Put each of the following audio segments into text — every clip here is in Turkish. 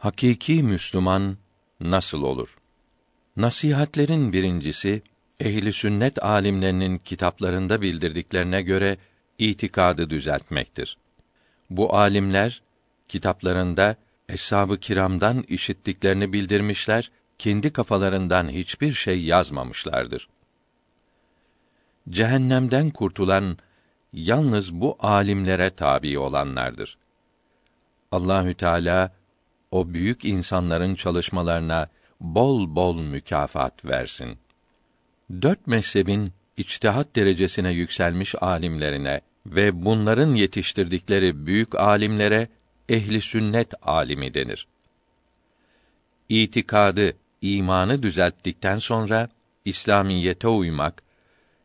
Hakiki Müslüman nasıl olur? Nasihatlerin birincisi ehli sünnet alimlerinin kitaplarında bildirdiklerine göre itikadı düzeltmektir. Bu alimler kitaplarında eshab-ı kiramdan işittiklerini bildirmişler, kendi kafalarından hiçbir şey yazmamışlardır. Cehennemden kurtulan yalnız bu alimlere tabi olanlardır. Allahü Teala o büyük insanların çalışmalarına bol bol mükafat versin. Dört mezhebin içtihat derecesine yükselmiş alimlerine ve bunların yetiştirdikleri büyük alimlere ehli sünnet alimi denir. İtikadı, imanı düzelttikten sonra İslamiyete uymak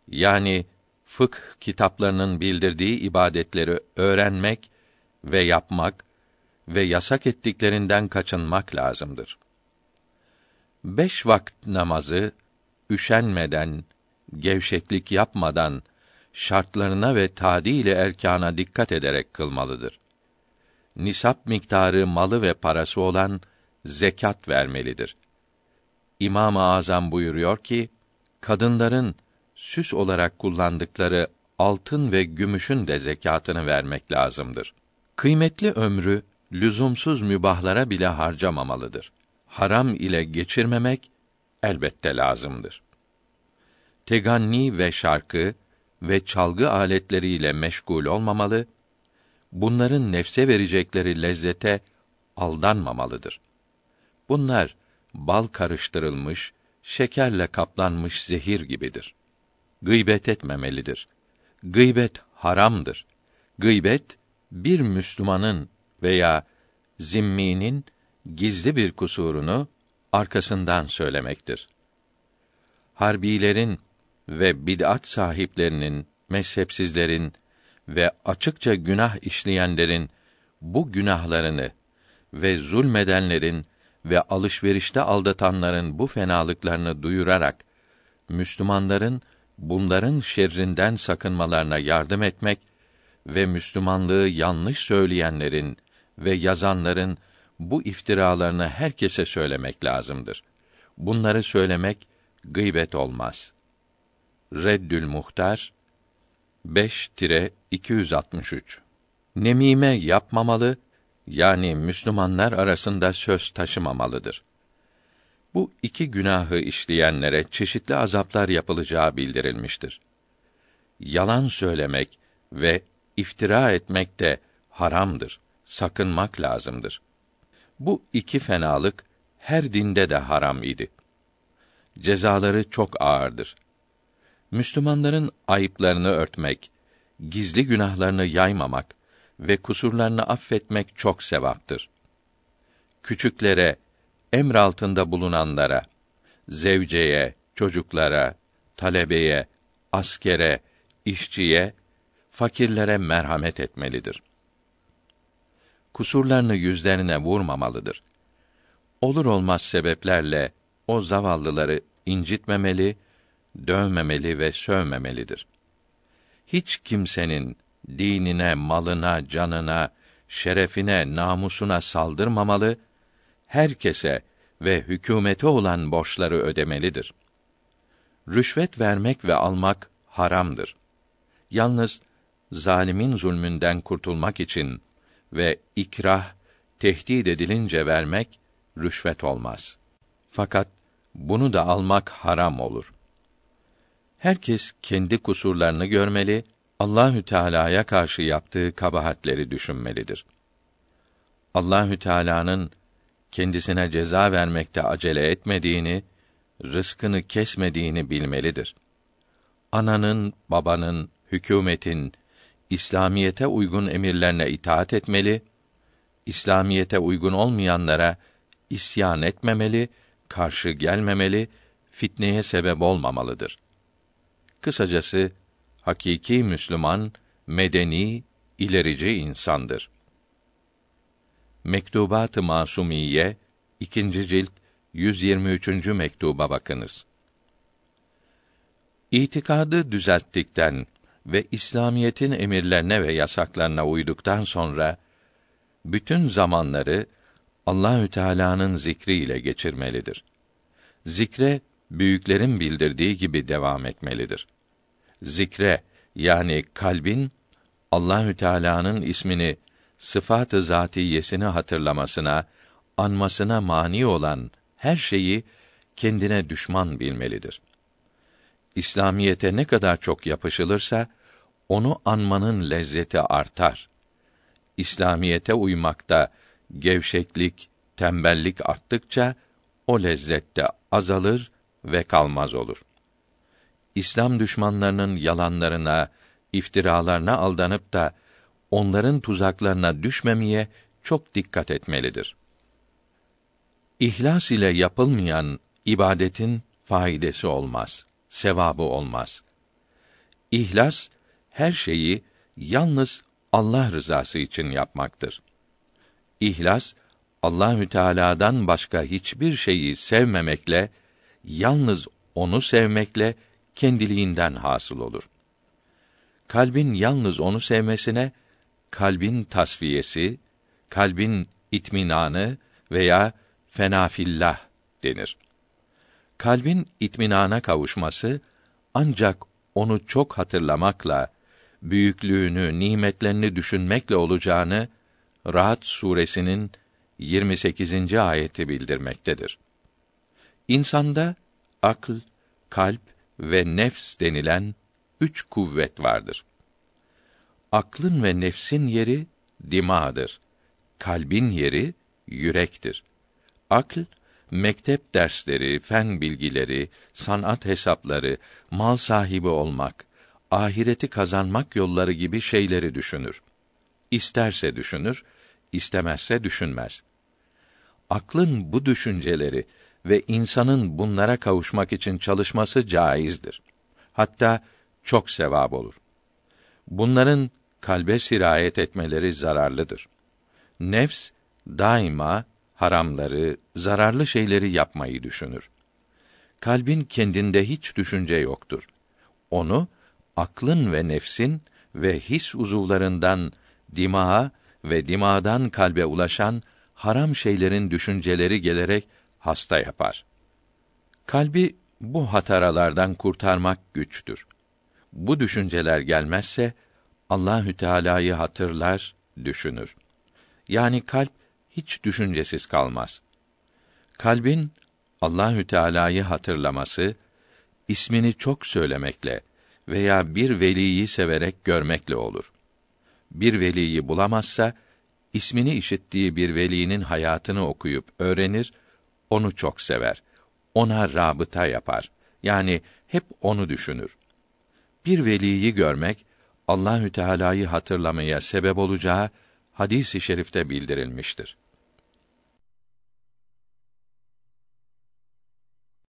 yani fıkh kitaplarının bildirdiği ibadetleri öğrenmek ve yapmak ve yasak ettiklerinden kaçınmak lazımdır. Beş vakit namazı üşenmeden, gevşeklik yapmadan şartlarına ve tadili erkana dikkat ederek kılmalıdır. Nisap miktarı malı ve parası olan zekat vermelidir. İmam-ı Azam buyuruyor ki, kadınların süs olarak kullandıkları altın ve gümüşün de zekatını vermek lazımdır. Kıymetli ömrü lüzumsuz mübahlara bile harcamamalıdır. Haram ile geçirmemek elbette lazımdır. Teganni ve şarkı ve çalgı aletleriyle meşgul olmamalı, bunların nefse verecekleri lezzete aldanmamalıdır. Bunlar bal karıştırılmış, şekerle kaplanmış zehir gibidir. Gıybet etmemelidir. Gıybet haramdır. Gıybet bir Müslümanın veya zimminin gizli bir kusurunu arkasından söylemektir. Harbilerin ve bid'at sahiplerinin, mezhepsizlerin ve açıkça günah işleyenlerin bu günahlarını ve zulmedenlerin ve alışverişte aldatanların bu fenalıklarını duyurarak Müslümanların bunların şerrinden sakınmalarına yardım etmek ve Müslümanlığı yanlış söyleyenlerin ve yazanların bu iftiralarını herkese söylemek lazımdır. Bunları söylemek gıybet olmaz. Reddül Muhtar 5-263 Nemime yapmamalı, yani Müslümanlar arasında söz taşımamalıdır. Bu iki günahı işleyenlere çeşitli azaplar yapılacağı bildirilmiştir. Yalan söylemek ve iftira etmek de haramdır. Sakınmak lazımdır. Bu iki fenalık her dinde de haram idi. Cezaları çok ağırdır. Müslümanların ayıplarını örtmek, gizli günahlarını yaymamak ve kusurlarını affetmek çok sevaptır. Küçüklere, emr altında bulunanlara, zevceye, çocuklara, talebeye, askere, işçiye, fakirlere merhamet etmelidir. Kusurlarını yüzlerine vurmamalıdır. Olur olmaz sebeplerle o zavallıları incitmemeli, dövmemeli ve sövmemelidir. Hiç kimsenin dinine, malına, canına, şerefine, namusuna saldırmamalı, herkese ve hükümete olan borçları ödemelidir. Rüşvet vermek ve almak haramdır. Yalnız zalimin zulmünden kurtulmak için ve ikrah, tehdit edilince vermek rüşvet olmaz. Fakat bunu da almak haram olur. Herkes kendi kusurlarını görmeli, Allahü Teala'ya karşı yaptığı kabahatleri düşünmelidir. Allahü Teala'nın kendisine ceza vermekte acele etmediğini, rızkını kesmediğini bilmelidir. Ananın, babanın, hükümetin, İslamiyete uygun emirlerine itaat etmeli, İslamiyete uygun olmayanlara isyan etmemeli, karşı gelmemeli, fitneye sebep olmamalıdır. Kısacası hakiki Müslüman medeni, ilerici insandır. Mektubat-ı Masumiye 2. cilt 123. mektuba bakınız. İtikadı düzelttikten ve İslamiyetin emirlerine ve yasaklarına uyduktan sonra bütün zamanları Allahü Teala'nın zikri ile geçirmelidir. Zikre büyüklerin bildirdiği gibi devam etmelidir. Zikre yani kalbin Allahü Teala'nın ismini sıfat-ı zatiyesini hatırlamasına, anmasına mani olan her şeyi kendine düşman bilmelidir. İslamiyete ne kadar çok yapışılırsa onu anmanın lezzeti artar. İslamiyete uymakta gevşeklik, tembellik arttıkça o lezzette azalır ve kalmaz olur. İslam düşmanlarının yalanlarına, iftiralarına aldanıp da onların tuzaklarına düşmemeye çok dikkat etmelidir. İhlas ile yapılmayan ibadetin faydası olmaz, sevabı olmaz. İhlas her şeyi yalnız Allah rızası için yapmaktır. İhlas Allahü Teala'dan başka hiçbir şeyi sevmemekle, yalnız onu sevmekle kendiliğinden hasıl olur. Kalbin yalnız onu sevmesine kalbin tasfiyesi, kalbin itminanı veya fenafillah denir. Kalbin itminana kavuşması ancak onu çok hatırlamakla, büyüklüğünü, nimetlerini düşünmekle olacağını Rahat suresinin 28. ayeti bildirmektedir. İnsanda akl, kalp ve nefs denilen üç kuvvet vardır. Aklın ve nefsin yeri dimağdır. Kalbin yeri yürektir. Akl mektep dersleri, fen bilgileri, sanat hesapları, mal sahibi olmak, ahireti kazanmak yolları gibi şeyleri düşünür. İsterse düşünür, istemezse düşünmez. Aklın bu düşünceleri ve insanın bunlara kavuşmak için çalışması caizdir. Hatta çok sevap olur. Bunların kalbe sirayet etmeleri zararlıdır. Nefs daima haramları, zararlı şeyleri yapmayı düşünür. Kalbin kendinde hiç düşünce yoktur. Onu aklın ve nefsin ve his uzuvlarından dimağa ve dimağdan kalbe ulaşan haram şeylerin düşünceleri gelerek hasta yapar. Kalbi bu hataralardan kurtarmak güçtür. Bu düşünceler gelmezse Allahü Teala'yı hatırlar, düşünür. Yani kalp hiç düşüncesiz kalmaz. Kalbin Allahü Teala'yı hatırlaması, ismini çok söylemekle veya bir veliyi severek görmekle olur. Bir veliyi bulamazsa, ismini işittiği bir velinin hayatını okuyup öğrenir, onu çok sever. Ona rabıta yapar. Yani hep onu düşünür. Bir veliyi görmek Allahü Teala'yı hatırlamaya sebep olacağı hadis-i şerifte bildirilmiştir.